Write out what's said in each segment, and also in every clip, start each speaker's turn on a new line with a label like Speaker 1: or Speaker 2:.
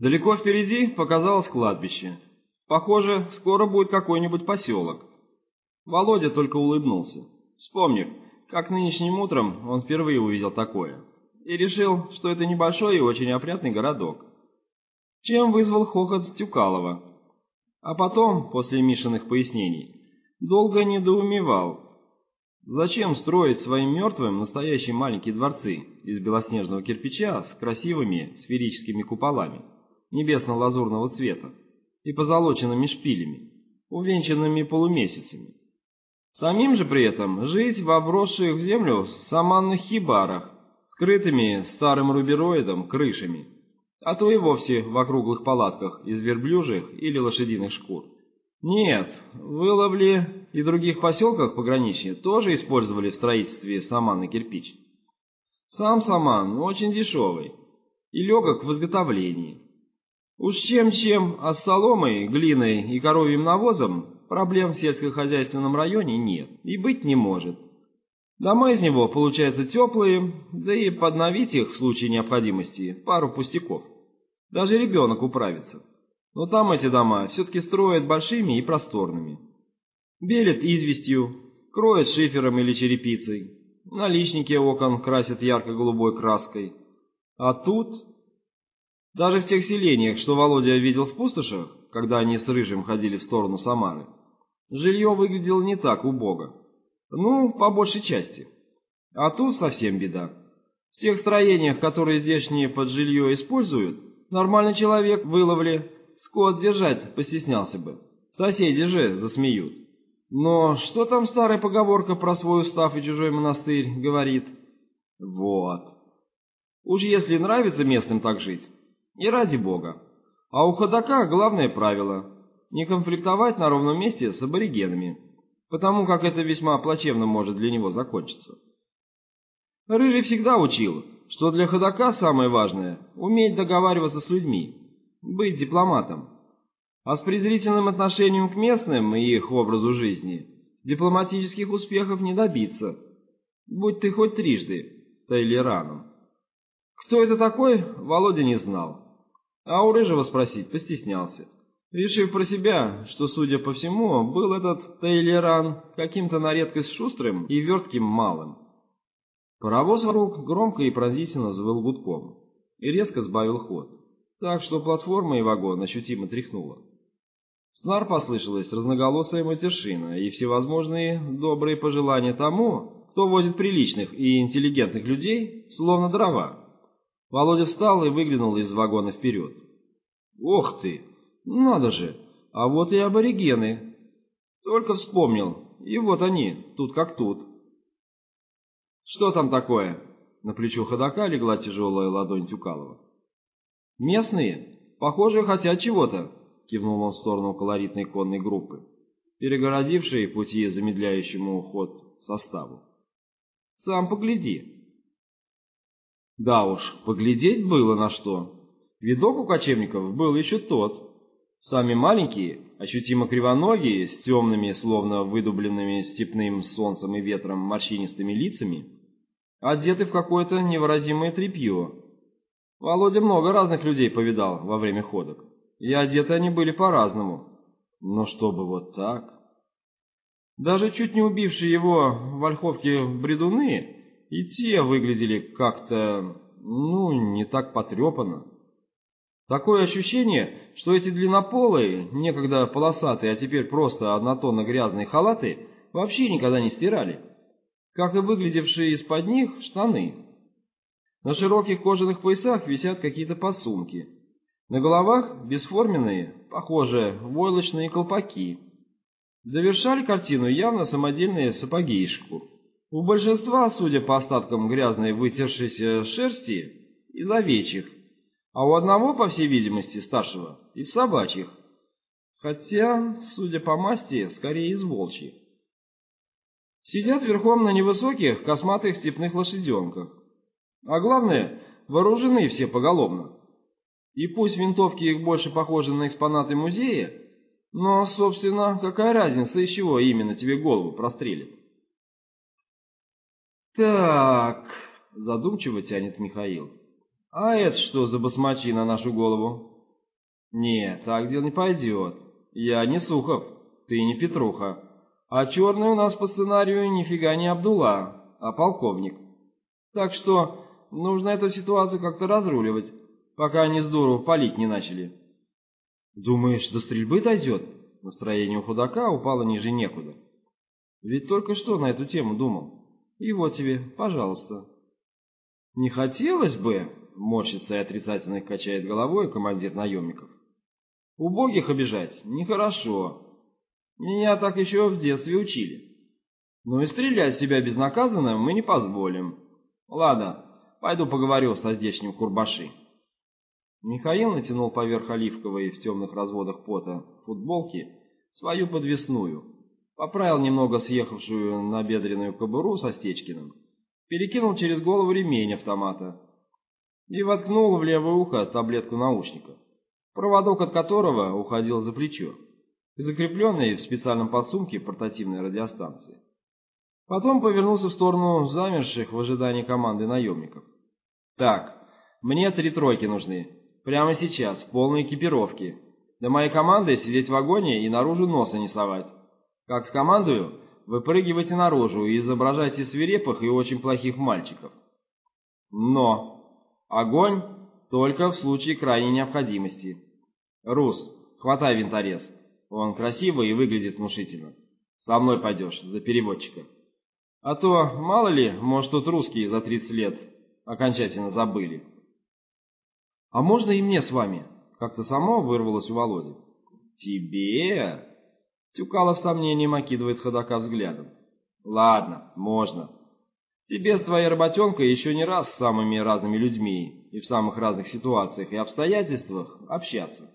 Speaker 1: Далеко впереди показалось кладбище. Похоже, скоро будет какой-нибудь поселок. Володя только улыбнулся, вспомнив, как нынешним утром он впервые увидел такое, и решил, что это небольшой и очень опрятный городок. Чем вызвал хохот Тюкалова. А потом, после Мишиных пояснений, долго недоумевал, Зачем строить своим мертвым настоящие маленькие дворцы из белоснежного кирпича с красивыми сферическими куполами небесно-лазурного цвета и позолоченными шпилями, увенчанными полумесяцами? Самим же при этом жить во вросших в землю саманных хибарах, скрытыми старым рубероидом крышами, а то и вовсе в округлых палатках из верблюжьих или лошадиных шкур. Нет, в Иловле и других поселках пограничья тоже использовали в строительстве саманный кирпич. Сам саман очень дешевый и легок в изготовлении. Уж чем-чем, а с соломой, глиной и коровьим навозом проблем в сельскохозяйственном районе нет и быть не может. Дома из него получаются теплые, да и подновить их в случае необходимости пару пустяков. Даже ребенок управится. Но там эти дома все-таки строят большими и просторными. Белят известью, кроют шифером или черепицей, наличники окон красят ярко-голубой краской. А тут... Даже в тех селениях, что Володя видел в пустошах, когда они с Рыжим ходили в сторону Самары, жилье выглядело не так убого. Ну, по большей части. А тут совсем беда. В тех строениях, которые здешние под жилье используют, нормальный человек выловли Скот держать постеснялся бы. Соседи же засмеют. Но что там старая поговорка про свой устав и чужой монастырь говорит? Вот. Уж если нравится местным так жить, и ради бога. А у ходока главное правило – не конфликтовать на ровном месте с аборигенами, потому как это весьма плачевно может для него закончиться. Рыжий всегда учил, что для ходока самое важное – уметь договариваться с людьми, быть дипломатом. А с презрительным отношением к местным и их образу жизни дипломатических успехов не добиться, будь ты хоть трижды Тейлераном. Кто это такой, Володя не знал, а у Рыжего спросить постеснялся, решив про себя, что, судя по всему, был этот Тейлеран каким-то на редкость шустрым и вертким малым. Паровоз вокруг громко и пронзительно завыл гудком и резко сбавил ход так что платформа и вагон ощутимо тряхнуло. Снар послышалась разноголосая матершина и всевозможные добрые пожелания тому, кто возит приличных и интеллигентных людей, словно дрова. Володя встал и выглянул из вагона вперед. «Ох ты! Надо же! А вот и аборигены!» Только вспомнил, и вот они, тут как тут. «Что там такое?» На плечо ходока легла тяжелая ладонь Тюкалова. «Местные? Похоже, хотят чего-то», — кивнул он в сторону колоритной конной группы, перегородившей пути замедляющему уход составу. «Сам погляди». Да уж, поглядеть было на что. Видок у кочевников был еще тот. Сами маленькие, ощутимо кривоногие, с темными, словно выдубленными степным солнцем и ветром морщинистыми лицами, одеты в какое-то невыразимое тряпье, Володя много разных людей повидал во время ходок, и одеты они были по-разному. Но чтобы вот так... Даже чуть не убившие его в Ольховке бредуны, и те выглядели как-то, ну, не так потрепанно. Такое ощущение, что эти длиннополые, некогда полосатые, а теперь просто однотонно грязные халаты, вообще никогда не стирали, как и выглядевшие из-под них штаны. На широких кожаных поясах висят какие-то подсумки. На головах бесформенные, похоже, войлочные колпаки. Довершали картину явно самодельные сапоги из шкур. У большинства, судя по остаткам грязной вытершейся шерсти, из овечьих, а у одного, по всей видимости, старшего, из собачьих. Хотя, судя по масти, скорее из волчьих. Сидят верхом на невысоких косматых степных лошаденках. А главное, вооружены все поголовно. И пусть винтовки их больше похожи на экспонаты музея, но, собственно, какая разница, из чего именно тебе голову прострелят? Так, задумчиво тянет Михаил. А это что за басмачи на нашу голову? Нет, так дело не пойдет. Я не Сухов, ты не Петруха. А черный у нас по сценарию нифига не Абдулла, а полковник. Так что нужно эту ситуацию как-то разруливать, пока они здорово палить не начали. Думаешь, до стрельбы дойдет? Настроение у худака упало ниже некуда. Ведь только что на эту тему думал. И вот тебе, пожалуйста. Не хотелось бы, морщится и отрицательно качает головой командир наемников. Убогих обижать нехорошо. Меня так еще в детстве учили. Но и стрелять себя безнаказанно мы не позволим. Ладно, пойду поговорю со здешним Курбаши. Михаил натянул поверх оливковой в темных разводах пота футболки свою подвесную, поправил немного съехавшую на бедренную кобуру со Стечкиным, перекинул через голову ремень автомата и воткнул в левое ухо таблетку наушника, проводок от которого уходил за плечо, закрепленный в специальном подсумке портативной радиостанции. Потом повернулся в сторону замерших в ожидании команды наемников. «Так, мне три тройки нужны. Прямо сейчас, в полной экипировке. До моей команды сидеть в вагоне и наружу носа не совать. Как скомандую, выпрыгивайте наружу и изображайте свирепых и очень плохих мальчиков. Но огонь только в случае крайней необходимости. Рус, хватай винторез. Он красивый и выглядит внушительно. Со мной пойдешь, за переводчика. А то, мало ли, может тут русские за 30 лет окончательно забыли. «А можно и мне с вами?» Как-то само вырвалось у Володи. «Тебе?» Тюкалов сомнением окидывает ходока взглядом. «Ладно, можно. Тебе с твоей работенкой еще не раз с самыми разными людьми и в самых разных ситуациях и обстоятельствах общаться.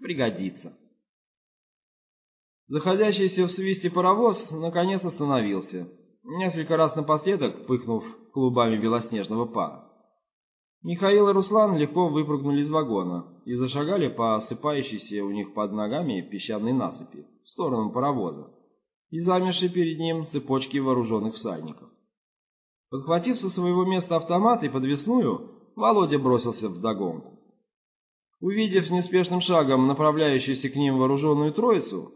Speaker 1: Пригодится». Заходящийся в свисте паровоз наконец остановился, несколько раз напоследок пыхнув клубами белоснежного пара. Михаил и Руслан легко выпрыгнули из вагона и зашагали по осыпающейся у них под ногами песчаной насыпи в сторону паровоза и замершей перед ним цепочки вооруженных всадников. Подхватив со своего места автомат и подвесную, Володя бросился в догонку. Увидев неспешным шагом направляющуюся к ним вооруженную троицу,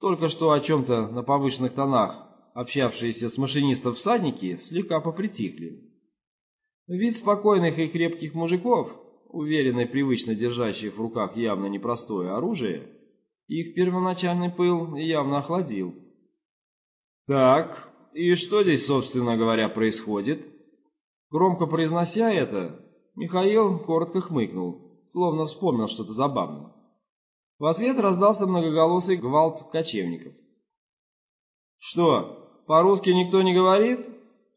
Speaker 1: только что о чем-то на повышенных тонах общавшиеся с машинистом всадники слегка попритихли Вид спокойных и крепких мужиков, уверенно и привычно держащих в руках явно непростое оружие, их первоначальный пыл явно охладил. «Так, и что здесь, собственно говоря, происходит?» Громко произнося это, Михаил коротко хмыкнул, словно вспомнил что-то забавное. В ответ раздался многоголосый гвалт кочевников. «Что, по-русски никто не говорит?»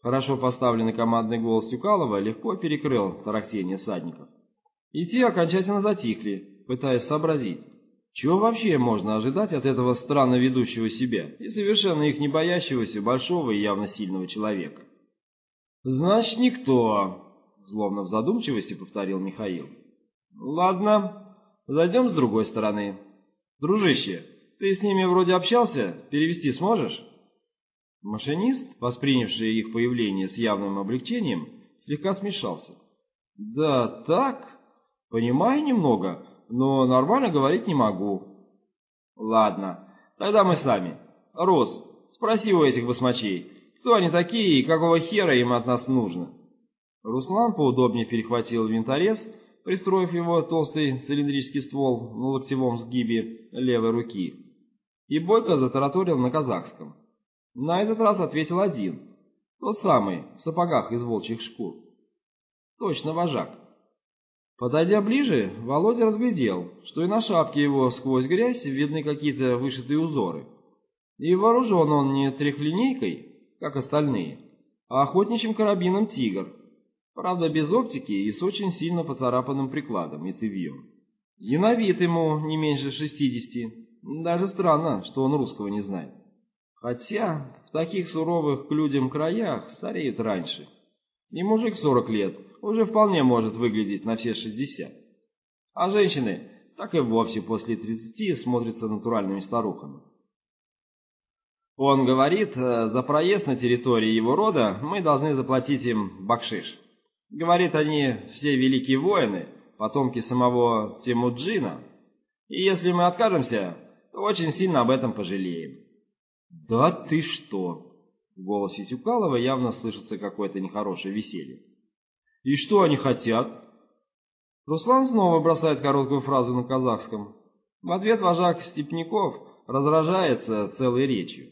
Speaker 1: Хорошо поставленный командный голос Тюкалова легко перекрыл тарахтение всадников. И те окончательно затихли, пытаясь сообразить, чего вообще можно ожидать от этого странно ведущего себя и совершенно их не боящегося большого и явно сильного человека. «Значит, никто», — злобно в задумчивости повторил Михаил. «Ладно, зайдем с другой стороны. Дружище, ты с ними вроде общался, перевести сможешь?» Машинист, воспринявший их появление с явным облегчением, слегка смешался. «Да так, понимаю немного, но нормально говорить не могу». «Ладно, тогда мы сами. Рос, спроси у этих басмачей, кто они такие и какого хера им от нас нужно?» Руслан поудобнее перехватил винторез, пристроив его толстый цилиндрический ствол на локтевом сгибе левой руки, и бойко затараторил на казахском. На этот раз ответил один, тот самый, в сапогах из волчьих шкур. Точно вожак. Подойдя ближе, Володя разглядел, что и на шапке его сквозь грязь видны какие-то вышитые узоры. И вооружен он не трехлинейкой, как остальные, а охотничьим карабином «Тигр», правда без оптики и с очень сильно поцарапанным прикладом и цевьем. И на вид ему не меньше шестидесяти, даже странно, что он русского не знает. Хотя в таких суровых к людям краях стареют раньше. И мужик 40 лет уже вполне может выглядеть на все 60. А женщины так и вовсе после 30 смотрятся натуральными старухами. Он говорит, э, за проезд на территории его рода мы должны заплатить им бакшиш. Говорит, они все великие воины, потомки самого Темуджина, И если мы откажемся, то очень сильно об этом пожалеем».
Speaker 2: «Да ты что!» В голосе Тюкалова явно слышится какое-то нехорошее веселье. «И что они хотят?»
Speaker 1: Руслан снова бросает короткую фразу на казахском. В ответ вожак Степняков разражается целой речью.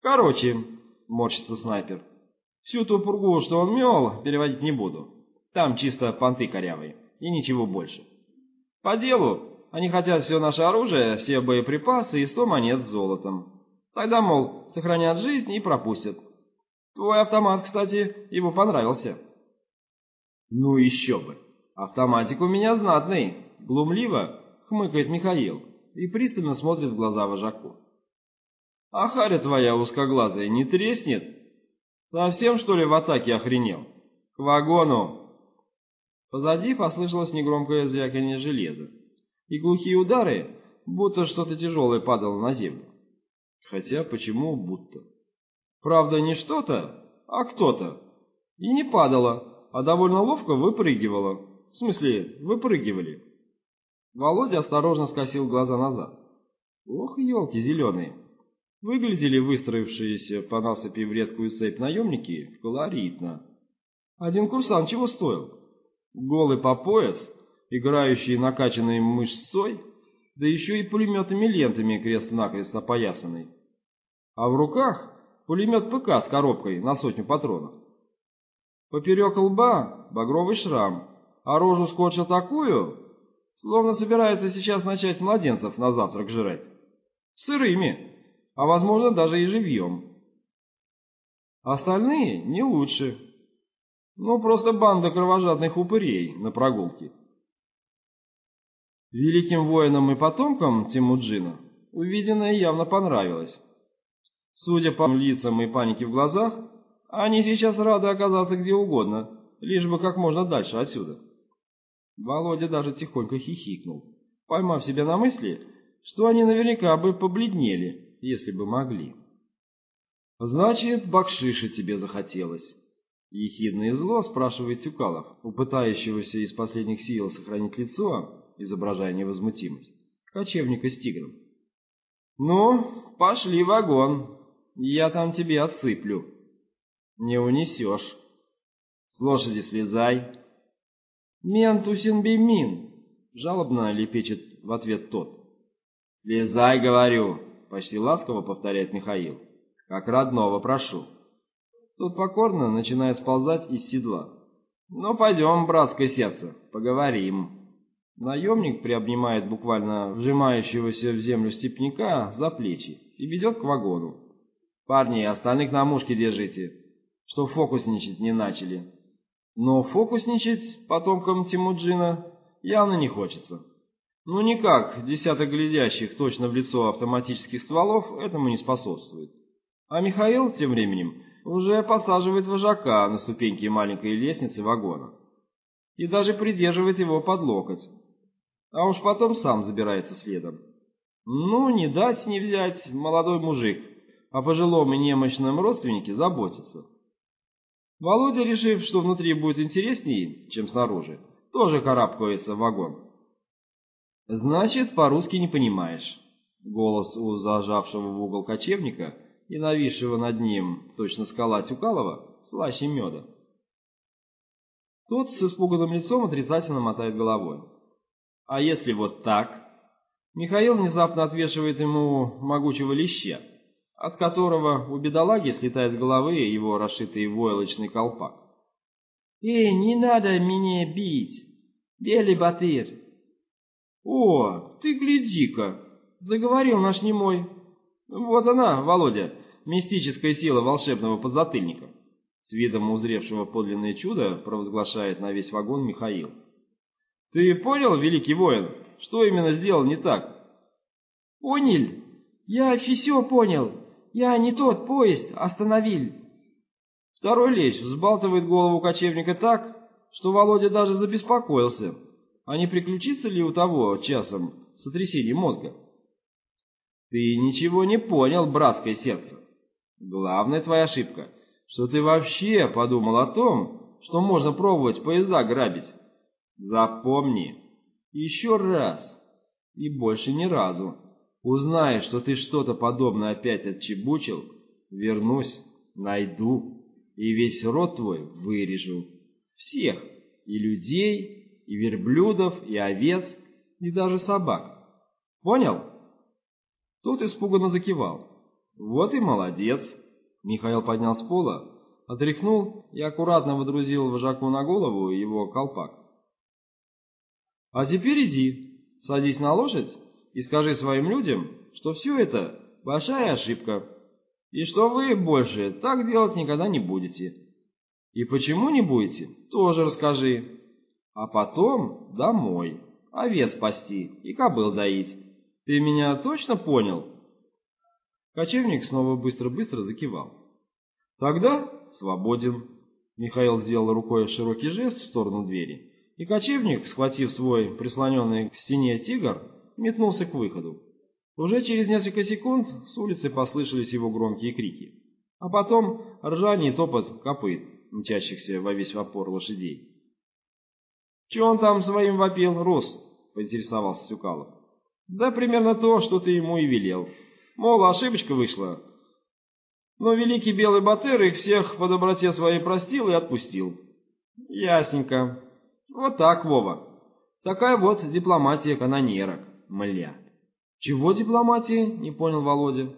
Speaker 1: «Короче», — морщится снайпер, — «всю ту пургу, что он мел, переводить не буду. Там чисто понты корявые, и ничего больше. По делу, они хотят все наше оружие, все боеприпасы и сто монет с золотом. Тогда, мол, сохранят жизнь и пропустят. Твой автомат, кстати, ему понравился».
Speaker 2: «Ну еще бы! Автоматик у меня знатный!» Глумливо хмыкает Михаил и пристально смотрит в глаза вожаку.
Speaker 1: «А харя твоя узкоглазая не треснет? Совсем, что ли, в атаке охренел? К вагону!» Позади послышалось негромкое звяканье железа, и глухие удары, будто что-то тяжелое падало на землю. Хотя почему будто? Правда, не что-то, а кто-то. И не падало, а довольно ловко выпрыгивало. В смысле, выпрыгивали. Володя осторожно скосил глаза назад. Ох, елки зеленые. Выглядели выстроившиеся по насыпи в редкую цепь наемники колоритно. Один курсант чего стоил? Голый по пояс, играющий накачанной мышцой, да еще и пулеметными лентами крест-накрест опоясанный. А в руках пулемет ПК с коробкой на сотню патронов. Поперек лба багровый шрам, а рожу скотча такую, словно собирается сейчас начать младенцев на завтрак жрать. Сырыми, а возможно даже и живьем. Остальные не лучше. Ну, просто банда кровожадных упырей на прогулке. Великим воинам и потомкам Тимуджина увиденное явно понравилось. Судя по лицам и панике в глазах, они сейчас рады оказаться где угодно, лишь бы как можно дальше отсюда. Володя даже тихонько хихикнул, поймав себя на мысли, что они наверняка бы побледнели, если бы могли. «Значит, бакшиша тебе захотелось?» Ехидно и зло спрашивает Тюкалов, у пытающегося из последних сил сохранить лицо, изображая невозмутимость, кочевника с тигром. «Ну, пошли в вагон, я там тебе отсыплю. Не унесешь. С лошади слезай, «Ментусин бимин!» — жалобно лепечет в ответ тот. «Слезай, говорю!» — почти ласково повторяет Михаил. «Как родного прошу». Тот покорно начинает сползать из седла. «Ну, пойдем, братское сердце, поговорим». Наемник приобнимает буквально вжимающегося в землю степняка за плечи и ведет к вагону. «Парни, остальных на мушке держите, что фокусничать не начали». Но фокусничать потомкам Тимуджина явно не хочется. Ну никак, десяток глядящих точно в лицо автоматических стволов этому не способствует. А Михаил тем временем уже посаживает вожака на ступеньки маленькой лестницы вагона. И даже придерживает его под локоть. А уж потом сам забирается следом. Ну, не дать не взять, молодой мужик, о пожилом и немощном родственнике заботится. Володя, решив, что внутри будет интереснее, чем снаружи, тоже карабкается в вагон. «Значит, по-русски не понимаешь». Голос у зажавшего в угол кочевника и нависшего над ним, точно скала Тюкалова, слаще меда. Тот с испуганным лицом отрицательно мотает головой. «А если вот так?» Михаил внезапно отвешивает ему могучего леща от которого у бедолаги слетает с головы его расшитый войлочный колпак. «Эй, не надо меня бить! Белый батыр!» «О, ты гляди-ка!» — заговорил наш немой. «Вот она, Володя, мистическая сила волшебного подзатыльника!» С видом узревшего подлинное чудо провозглашает на весь вагон Михаил. «Ты понял, великий воин, что именно сделал не так?» «Понял? Я все понял!» Я не тот поезд остановил. Второй лещ взбалтывает голову кочевника так, что Володя даже забеспокоился, а не приключится ли у того часом сотрясение мозга. Ты ничего не понял, братское сердце. Главная твоя ошибка, что ты вообще подумал о том, что можно пробовать поезда грабить. Запомни, еще раз,
Speaker 2: И больше ни разу. Узнай, что ты что-то подобное опять отчебучил, вернусь, найду и весь род твой вырежу. Всех, и людей, и верблюдов, и овец, и даже собак. Понял? Тот испуганно закивал. Вот и молодец. Михаил поднял с пола, отряхнул и аккуратно водрузил вожаку на голову его колпак. А теперь иди, садись на лошадь и скажи своим людям, что все это большая ошибка, и что вы больше так делать никогда не будете. И почему не будете, тоже расскажи. А потом домой, овец пасти и кобыл доить. Ты меня точно понял?» Кочевник снова быстро-быстро закивал. «Тогда свободен». Михаил сделал рукой широкий жест в сторону двери, и кочевник, схватив свой прислоненный к стене тигр, метнулся к выходу. Уже через несколько секунд с улицы послышались его громкие крики, а потом ржание и топот копыт, мчащихся во весь опор лошадей. «Че он там своим вопил, Рус?» — поинтересовался Тюкалов. «Да примерно то, что ты ему и велел. Мол, ошибочка вышла. Но великий белый батыр их всех по доброте своей простил и отпустил». «Ясненько. Вот так, Вова. Такая вот дипломатия канонерок, мля». «Чего дипломатии?» — не понял Володя.